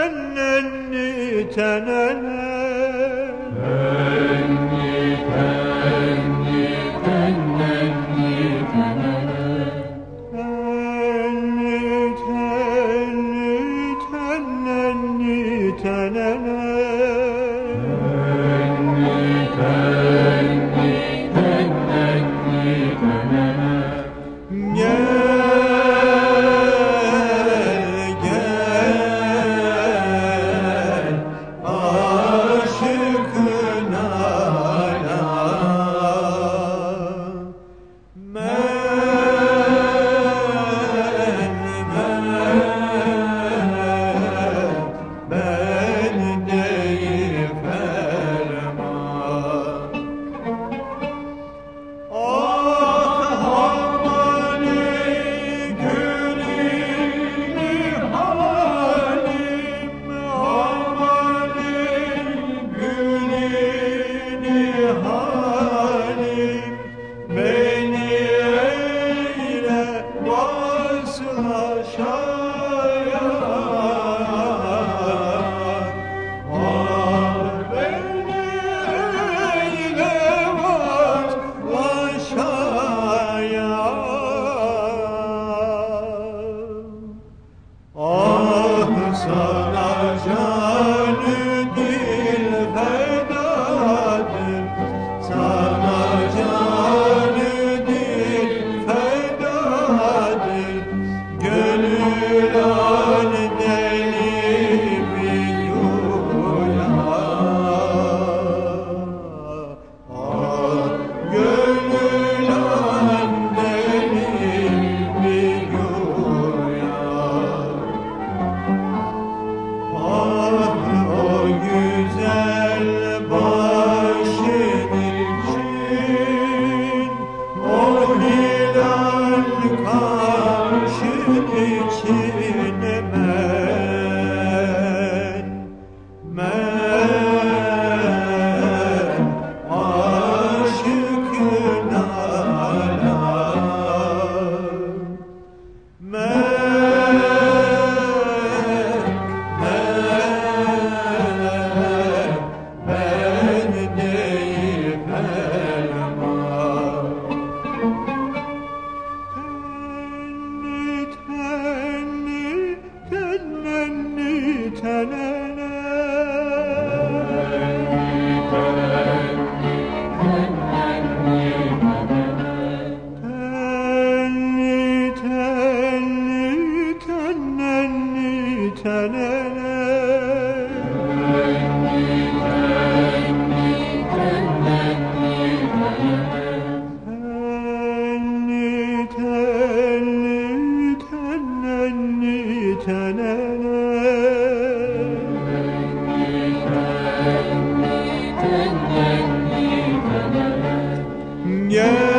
تنني تنني ben Yeah.